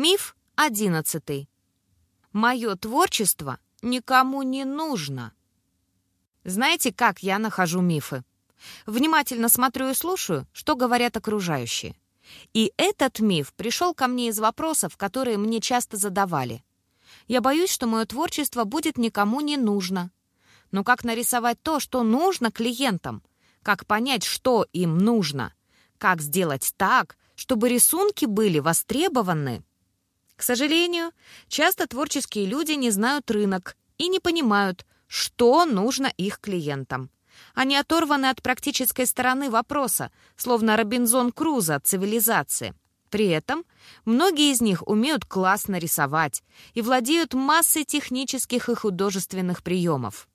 Миф одиннадцатый. Мое творчество никому не нужно. Знаете, как я нахожу мифы? Внимательно смотрю и слушаю, что говорят окружающие. И этот миф пришел ко мне из вопросов, которые мне часто задавали. Я боюсь, что мое творчество будет никому не нужно. Но как нарисовать то, что нужно клиентам? Как понять, что им нужно? Как сделать так, чтобы рисунки были востребованы? К сожалению, часто творческие люди не знают рынок и не понимают, что нужно их клиентам. Они оторваны от практической стороны вопроса, словно Робинзон Крузо от цивилизации. При этом многие из них умеют классно рисовать и владеют массой технических и художественных приемов.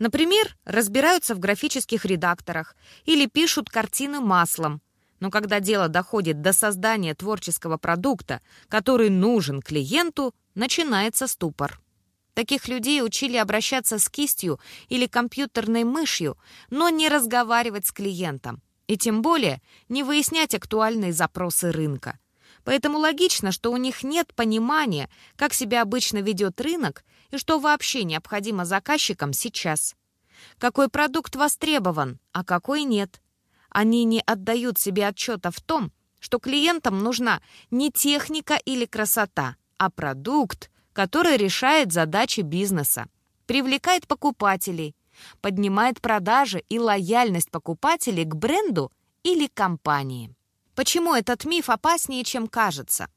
Например, разбираются в графических редакторах или пишут картины маслом. Но когда дело доходит до создания творческого продукта, который нужен клиенту, начинается ступор. Таких людей учили обращаться с кистью или компьютерной мышью, но не разговаривать с клиентом. И тем более не выяснять актуальные запросы рынка. Поэтому логично, что у них нет понимания, как себя обычно ведет рынок и что вообще необходимо заказчикам сейчас. Какой продукт востребован, а какой нет. Они не отдают себе отчета в том, что клиентам нужна не техника или красота, а продукт, который решает задачи бизнеса, привлекает покупателей, поднимает продажи и лояльность покупателей к бренду или компании. Почему этот миф опаснее, чем кажется?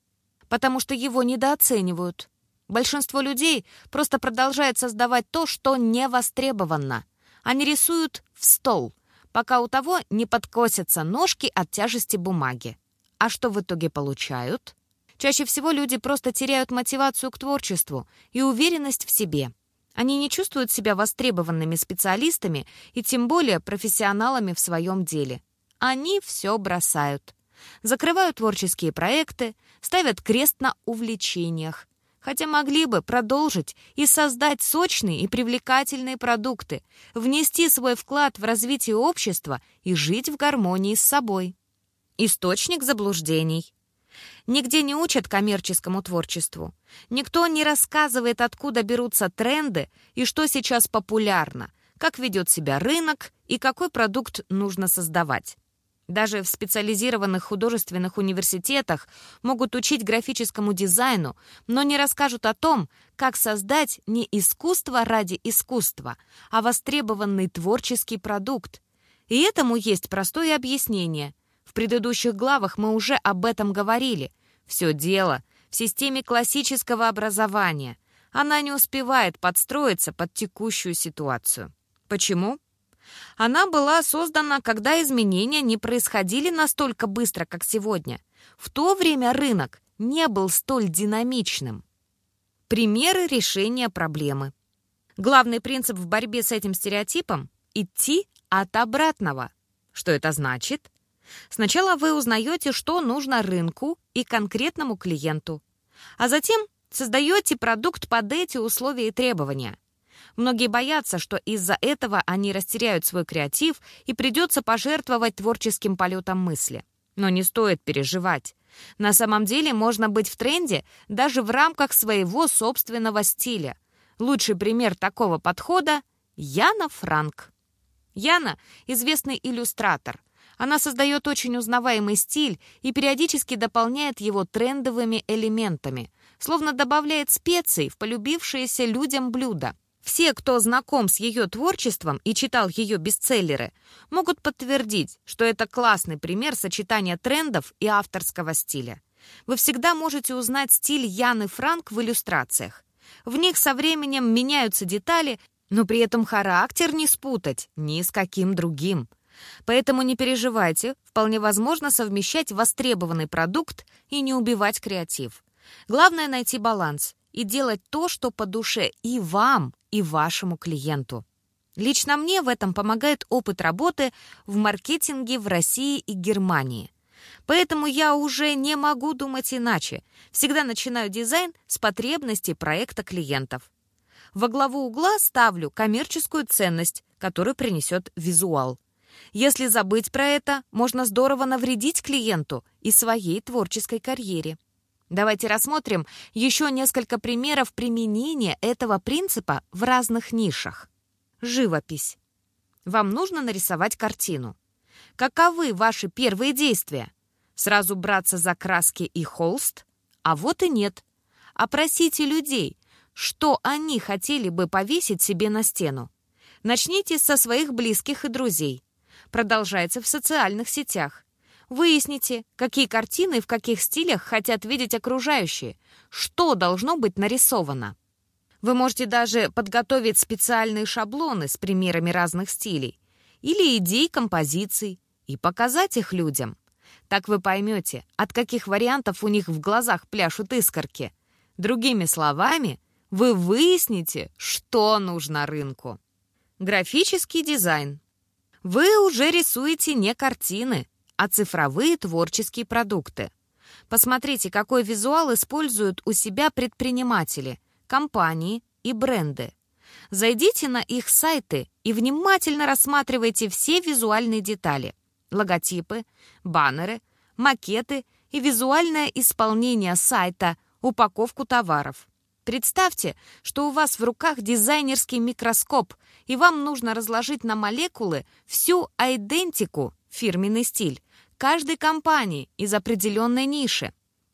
Потому что его недооценивают. Большинство людей просто продолжает создавать то, что не востребовано. Они рисуют в стол, пока у того не подкосятся ножки от тяжести бумаги. А что в итоге получают? Чаще всего люди просто теряют мотивацию к творчеству и уверенность в себе. Они не чувствуют себя востребованными специалистами и тем более профессионалами в своем деле. Они все бросают. Закрывают творческие проекты, ставят крест на увлечениях, хотя могли бы продолжить и создать сочные и привлекательные продукты, внести свой вклад в развитие общества и жить в гармонии с собой. Источник заблуждений. Нигде не учат коммерческому творчеству. Никто не рассказывает, откуда берутся тренды и что сейчас популярно, как ведет себя рынок и какой продукт нужно создавать. Даже в специализированных художественных университетах могут учить графическому дизайну, но не расскажут о том, как создать не искусство ради искусства, а востребованный творческий продукт. И этому есть простое объяснение. В предыдущих главах мы уже об этом говорили. Все дело в системе классического образования. Она не успевает подстроиться под текущую ситуацию. Почему? Она была создана, когда изменения не происходили настолько быстро, как сегодня. В то время рынок не был столь динамичным. Примеры решения проблемы. Главный принцип в борьбе с этим стереотипом – идти от обратного. Что это значит? Сначала вы узнаете, что нужно рынку и конкретному клиенту, а затем создаете продукт под эти условия и требования. Многие боятся, что из-за этого они растеряют свой креатив и придется пожертвовать творческим полетом мысли. Но не стоит переживать. На самом деле можно быть в тренде даже в рамках своего собственного стиля. Лучший пример такого подхода — Яна Франк. Яна — известный иллюстратор, она создает очень узнаваемый стиль и периодически дополняет его трендовыми элементами, словно добавляет специй в полюбившиеся людям блюда. Все, кто знаком с ее творчеством и читал ее бестселлеры, могут подтвердить, что это классный пример сочетания трендов и авторского стиля. Вы всегда можете узнать стиль Яны Франк в иллюстрациях. В них со временем меняются детали, но при этом характер не спутать ни с каким другим. Поэтому не переживайте, вполне возможно совмещать востребованный продукт и не убивать креатив. Главное найти баланс и делать то, что по душе и вам, и вашему клиенту. Лично мне в этом помогает опыт работы в маркетинге в России и Германии. Поэтому я уже не могу думать иначе. Всегда начинаю дизайн с потребностей проекта клиентов. Во главу угла ставлю коммерческую ценность, которую принесет визуал. Если забыть про это, можно здорово навредить клиенту и своей творческой карьере. Давайте рассмотрим еще несколько примеров применения этого принципа в разных нишах. Живопись. Вам нужно нарисовать картину. Каковы ваши первые действия? Сразу браться за краски и холст? А вот и нет. Опросите людей, что они хотели бы повесить себе на стену. Начните со своих близких и друзей. Продолжайте в социальных сетях. Выясните, какие картины в каких стилях хотят видеть окружающие, что должно быть нарисовано. Вы можете даже подготовить специальные шаблоны с примерами разных стилей или идей композиций и показать их людям. Так вы поймете, от каких вариантов у них в глазах пляшут искорки. Другими словами, вы выясните, что нужно рынку. Графический дизайн. Вы уже рисуете не картины, а цифровые творческие продукты. Посмотрите, какой визуал используют у себя предприниматели, компании и бренды. Зайдите на их сайты и внимательно рассматривайте все визуальные детали. Логотипы, баннеры, макеты и визуальное исполнение сайта, упаковку товаров. Представьте, что у вас в руках дизайнерский микроскоп, и вам нужно разложить на молекулы всю айдентику, фирменный стиль, каждой компании из определенной ниши.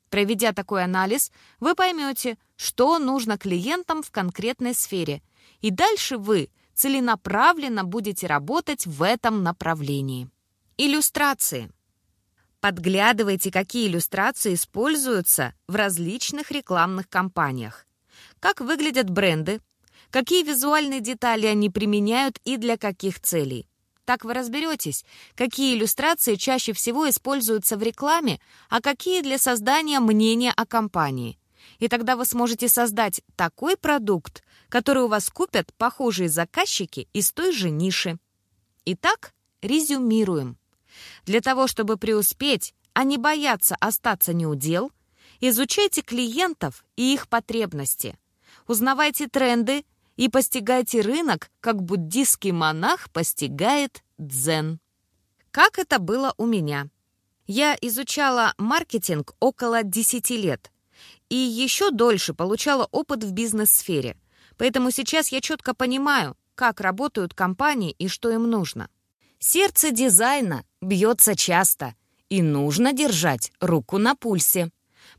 Проведя такой анализ, вы поймете, что нужно клиентам в конкретной сфере, и дальше вы целенаправленно будете работать в этом направлении. Иллюстрации. Подглядывайте, какие иллюстрации используются в различных рекламных кампаниях. Как выглядят бренды, какие визуальные детали они применяют и для каких целей. Так вы разберетесь, какие иллюстрации чаще всего используются в рекламе, а какие для создания мнения о компании. И тогда вы сможете создать такой продукт, который у вас купят похожие заказчики из той же ниши. Итак, резюмируем. Для того, чтобы преуспеть, а не бояться остаться неудел, изучайте клиентов и их потребности. Узнавайте тренды, и постигайте рынок, как буддийский монах постигает дзен. Как это было у меня? Я изучала маркетинг около 10 лет и еще дольше получала опыт в бизнес-сфере. Поэтому сейчас я четко понимаю, как работают компании и что им нужно. Сердце дизайна бьется часто, и нужно держать руку на пульсе.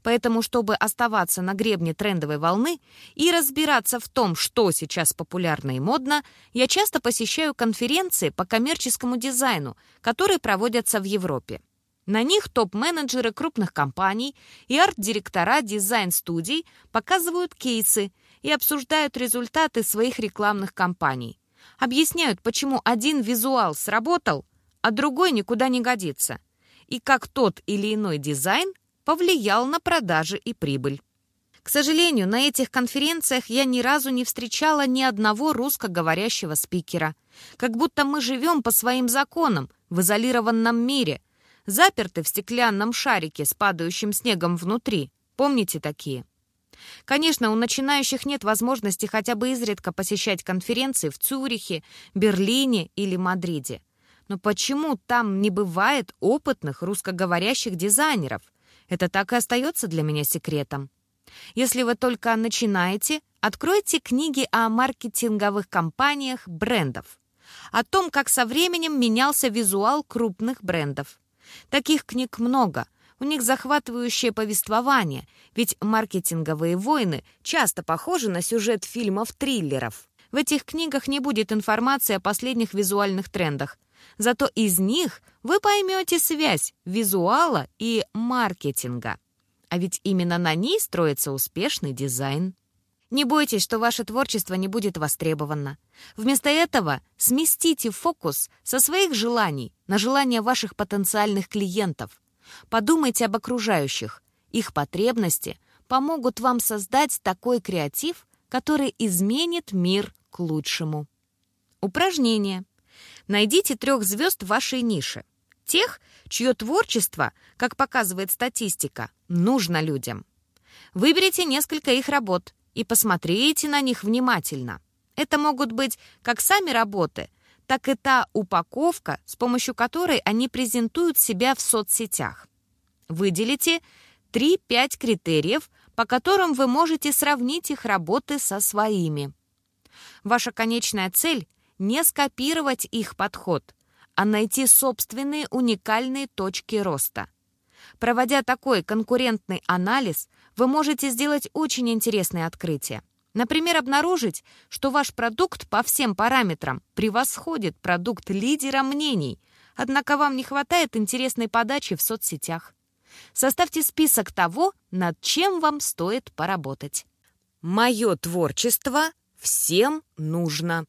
Поэтому, чтобы оставаться на гребне трендовой волны и разбираться в том, что сейчас популярно и модно, я часто посещаю конференции по коммерческому дизайну, которые проводятся в Европе. На них топ-менеджеры крупных компаний и арт-директора дизайн-студий показывают кейсы и обсуждают результаты своих рекламных кампаний. Объясняют, почему один визуал сработал, а другой никуда не годится. И как тот или иной дизайн повлиял на продажи и прибыль. К сожалению, на этих конференциях я ни разу не встречала ни одного русскоговорящего спикера. Как будто мы живем по своим законам в изолированном мире, заперты в стеклянном шарике с падающим снегом внутри. Помните такие? Конечно, у начинающих нет возможности хотя бы изредка посещать конференции в Цюрихе, Берлине или Мадриде. Но почему там не бывает опытных русскоговорящих дизайнеров – это так и остается для меня секретом. Если вы только начинаете, откройте книги о маркетинговых компаниях брендов, о том, как со временем менялся визуал крупных брендов. Таких книг много, у них захватывающее повествование, ведь маркетинговые войны часто похожи на сюжет фильмов-триллеров. В этих книгах не будет информации о последних визуальных трендах, Зато из них вы поймете связь визуала и маркетинга. А ведь именно на ней строится успешный дизайн. Не бойтесь, что ваше творчество не будет востребовано. Вместо этого сместите фокус со своих желаний на желания ваших потенциальных клиентов. Подумайте об окружающих. Их потребности помогут вам создать такой креатив, который изменит мир к лучшему. Упражнение. Найдите трех звезд в вашей нише. Тех, чье творчество, как показывает статистика, нужно людям. Выберите несколько их работ и посмотрите на них внимательно. Это могут быть как сами работы, так и та упаковка, с помощью которой они презентуют себя в соцсетях. Выделите 3-5 критериев, по которым вы можете сравнить их работы со своими. Ваша конечная цель — не скопировать их подход, а найти собственные уникальные точки роста. Проводя такой конкурентный анализ, вы можете сделать очень интересные открытия. Например, обнаружить, что ваш продукт по всем параметрам превосходит продукт лидера мнений, однако вам не хватает интересной подачи в соцсетях. Составьте список того, над чем вам стоит поработать. Мое творчество всем нужно.